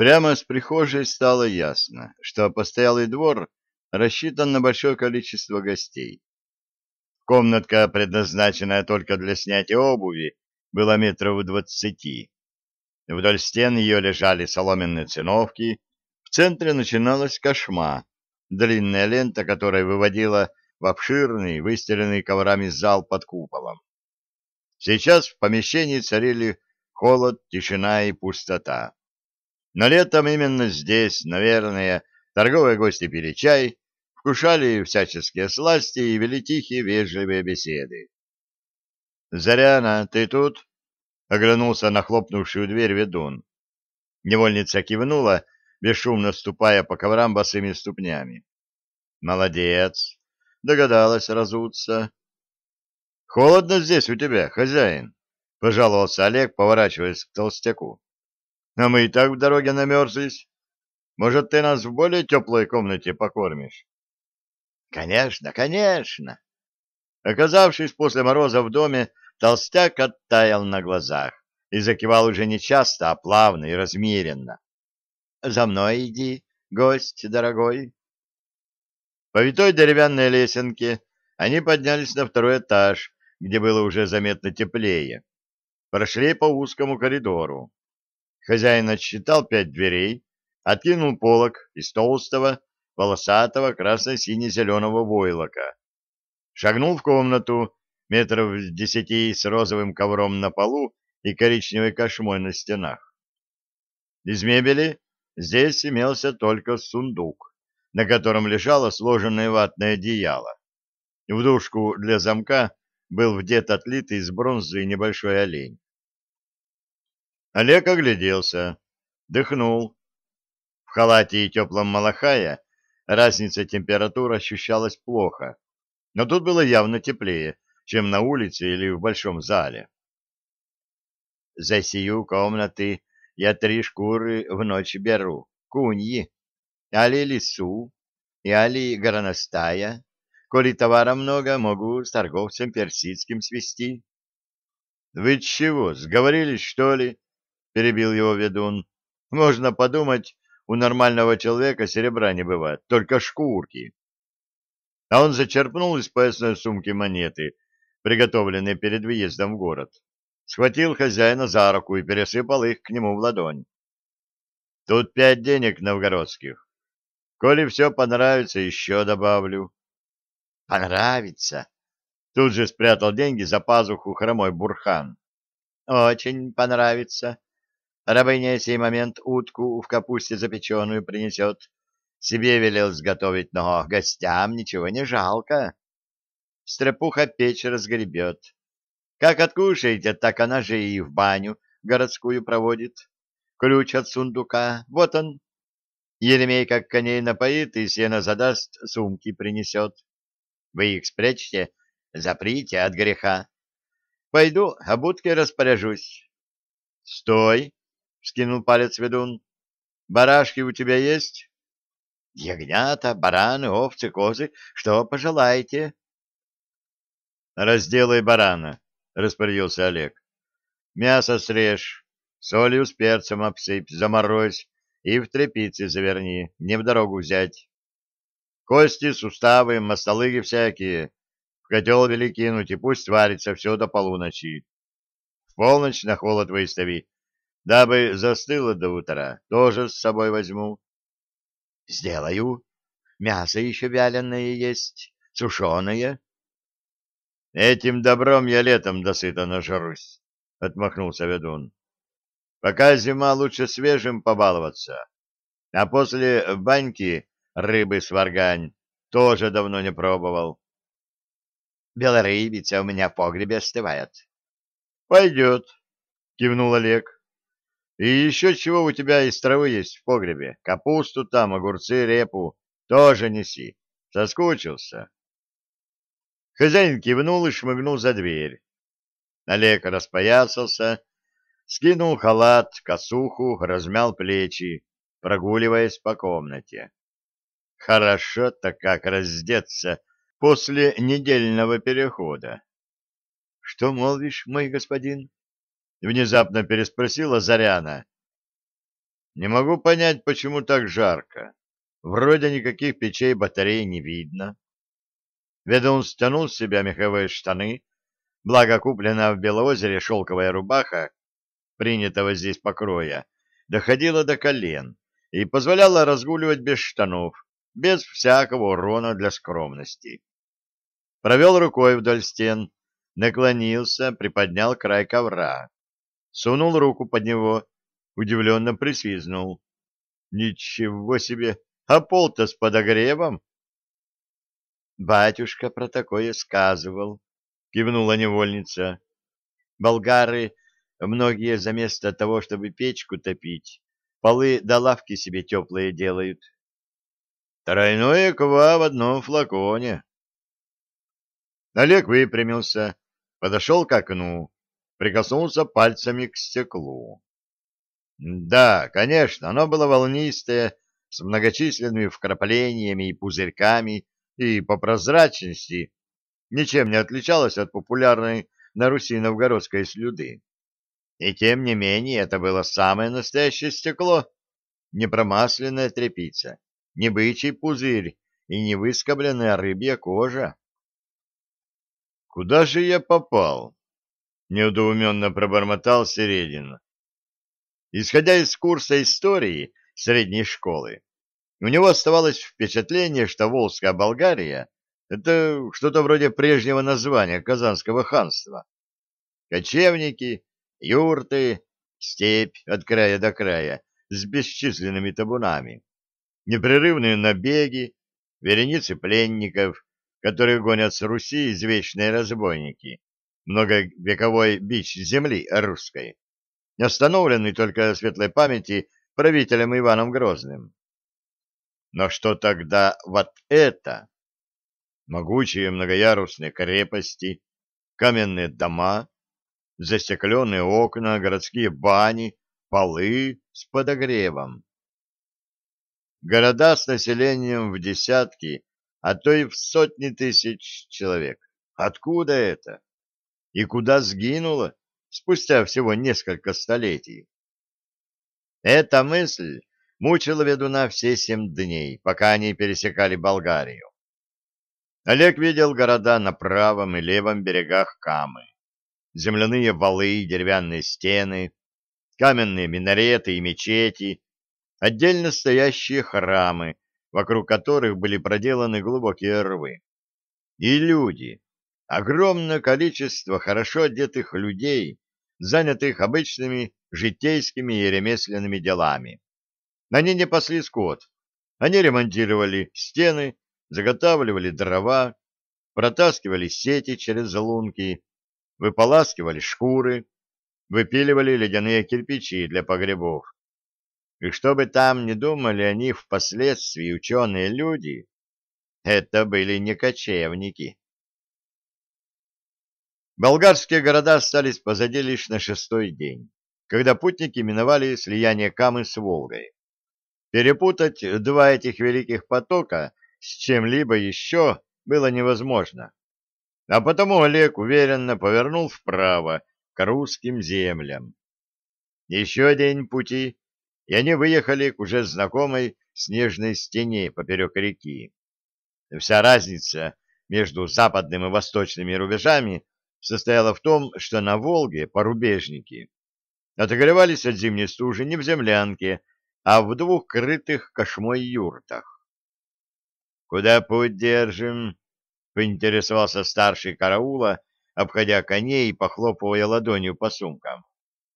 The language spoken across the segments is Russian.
Прямо с прихожей стало ясно, что постоялый двор рассчитан на большое количество гостей. Комнатка, предназначенная только для снятия обуви, была метров двадцати. Вдоль стен ее лежали соломенные циновки, в центре начиналась кошма, длинная лента, которая выводила в обширный, выстеленный коврами зал под куполом. Сейчас в помещении царили холод, тишина и пустота. Но летом именно здесь, наверное, торговые гости пили чай, вкушали всяческие сласти и вели тихие вежливые беседы. «Заряна, ты тут?» — оглянулся на хлопнувшую дверь ведун. Невольница кивнула, бесшумно ступая по коврам босыми ступнями. «Молодец!» — догадалась разуться. «Холодно здесь у тебя, хозяин?» — пожаловался Олег, поворачиваясь к толстяку. «А мы и так в дороге намерзлись. Может, ты нас в более теплой комнате покормишь?» Конечно, конечно. Оказавшись после мороза в доме, толстяк оттаял на глазах и закивал уже не часто, а плавно и размеренно. За мной иди, гость дорогой. По витой деревянной лесенке они поднялись на второй этаж, где было уже заметно теплее. Прошли по узкому коридору. Хозяин отсчитал пять дверей, откинул полог из толстого, полосатого красно-сине-зеленого войлока. Шагнул в комнату метров десяти с розовым ковром на полу и коричневой кошмой на стенах. Из мебели здесь имелся только сундук, на котором лежало сложенное ватное одеяло. В дужку для замка был вдет отлитый из бронзы небольшой олень. Олег огляделся, дыхнул. В халате и теплом малахая Разница температур ощущалась плохо, но тут было явно теплее, чем на улице или в большом зале. За сию комнаты я три шкуры в ночь беру, куньи, али лису, и али горностая. Коли товара много, могу с торговцем персидским свести. — Вы чего, сговорились, что ли? — перебил его ведун. — Можно подумать, у нормального человека серебра не бывает, только шкурки. А он зачерпнул из поясной сумки монеты, приготовленные перед въездом в город, схватил хозяина за руку и пересыпал их к нему в ладонь. Тут пять денег новгородских. Коли все понравится, еще добавлю. Понравится. Тут же спрятал деньги за пазуху хромой бурхан. Очень понравится. Рабыня сей момент утку в капусте запеченную принесет. Себе велел сготовить, но гостям ничего не жалко. Стрепуха печь разгребет. Как откушаете, так она же и в баню городскую проводит. Ключ от сундука, вот он. Еремей как коней напоит и сено задаст, сумки принесет. Вы их спрячьте, заприте от греха. Пойду, о будке распоряжусь. — Стой! — скинул палец ведун. — Барашки у тебя есть? — Ягнята, бараны, овцы, козы. Что пожелаете? — Разделай барана, — распорядился Олег. — Мясо срежь, солью с перцем обсыпь, заморозь и в тряпицы заверни, не в дорогу взять. Кости, суставы, мостолыги всякие в котел вели кинуть, и пусть варится все до полуночи. В полночь на холод выстави, Дабы застыло до утра, тоже с собой возьму. — Сделаю. Мясо еще вяленое есть, сушеное. — Этим добром я летом досыта нажрусь, — отмахнулся ведун. — Пока зима, лучше свежим побаловаться. А после баньки рыбы сваргань тоже давно не пробовал. — Белорыбица у меня в погребе остывает. — Пойдет, — кивнул Олег. И еще чего у тебя из травы есть в погребе? Капусту там, огурцы, репу. Тоже неси. Соскучился. Хозяин кивнул и шмыгнул за дверь. Олег распоясался, скинул халат, косуху, размял плечи, прогуливаясь по комнате. Хорошо-то как раздеться после недельного перехода. — Что молвишь, мой господин? — внезапно переспросила Заряна. Не могу понять, почему так жарко. Вроде никаких печей батарей не видно. Ведун стянул с себя меховые штаны, благо купленная в Белоозере шелковая рубаха, принятого здесь покроя, доходила до колен и позволяла разгуливать без штанов, без всякого урона для скромности. Провел рукой вдоль стен, наклонился, приподнял край ковра, сунул руку под него, удивленно присвизнул. Ничего себе! А пол-то с подогревом? Батюшка про такое сказывал, кивнула невольница. Болгары многие за место того, чтобы печку топить, полы до лавки себе теплые делают. Тройное ква в одном флаконе. Олег выпрямился, подошел к окну, прикоснулся пальцами к стеклу. Да, конечно, оно было волнистое, с многочисленными вкраплениями и пузырьками, и по прозрачности ничем не отличалось от популярной на Руси новгородской слюды. И тем не менее это было самое настоящее стекло, не промасленная тряпица, не бычий пузырь и не выскобленная рыбья кожа. «Куда же я попал?» — недоуменно пробормотал Середин. Исходя из курса истории средней школы, у него оставалось впечатление, что Волжская Болгария — это что-то вроде прежнего названия Казанского ханства. Кочевники, юрты, степь от края до края с бесчисленными табунами, непрерывные набеги, вереницы пленников, которые гонят с Руси извечные разбойники, многовековой бич земли русской, остановленный только светлой памяти правителем Иваном Грозным. Но что тогда вот это? Могучие многоярусные крепости, каменные дома, застекленные окна, городские бани, полы с подогревом. Города с населением в десятки, а то и в сотни тысяч человек. Откуда это? И куда сгинуло спустя всего несколько столетий? Эта мысль мучила ведуна все семь дней, пока они пересекали Болгарию. Олег видел города на правом и левом берегах Камы. Земляные валы, деревянные стены, каменные минареты и мечети, отдельно стоящие храмы, вокруг которых были проделаны глубокие рвы. И люди, огромное количество хорошо одетых людей, занятых обычными житейскими и ремесленными делами. Они не пасли скот. Они ремонтировали стены, заготавливали дрова, протаскивали сети через лунки, выполаскивали шкуры, выпиливали ледяные кирпичи для погребов. И что бы там ни думали о них впоследствии ученые люди, это были не кочевники. Болгарские города остались позади лишь на шестой день, когда путники миновали слияние Камы с Волгой. Перепутать два этих великих потока с чем-либо еще было невозможно. А потому Олег уверенно повернул вправо к русским землям. Еще день пути, и они выехали к уже знакомой снежной стене поперек реки. Вся разница между западным и восточными рубежами состояла в том, что на Волге порубежники отогревались от зимней стужи не в землянке, а в двух крытых кошмой юртах. — Куда путь держим? — поинтересовался старший караула, обходя коней и похлопывая ладонью по сумкам.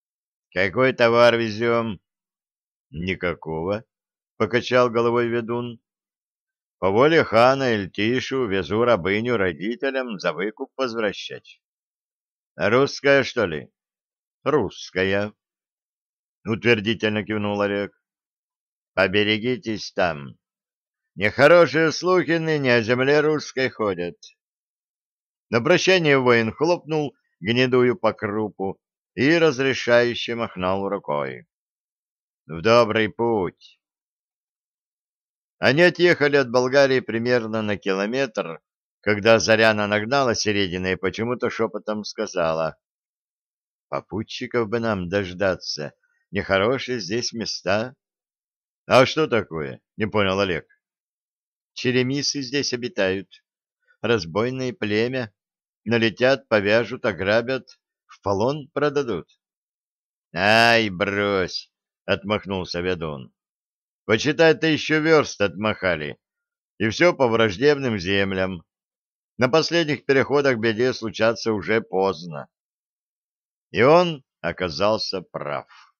— Какой товар везем? — Никакого, — покачал головой ведун. — По воле хана Эльтишу везу рабыню родителям за выкуп возвращать. — Русская, что ли? — Русская. — утвердительно кивнул Олег. Поберегитесь там. Нехорошие слухи ныне о земле русской ходят. На прощание воин хлопнул гнедую по крупу и разрешающе махнул рукой. В добрый путь. Они отъехали от Болгарии примерно на километр, когда Заряна нагнала Середина и почему-то шепотом сказала. — Попутчиков бы нам дождаться, нехорошие здесь места. — А что такое? — не понял Олег. — Черемисы здесь обитают. Разбойное племя. Налетят, повяжут, ограбят, в полон продадут. — Ай, брось! — отмахнулся ведун. — Почитай-то еще верст отмахали. И все по враждебным землям. На последних переходах беде случаться уже поздно. И он оказался прав.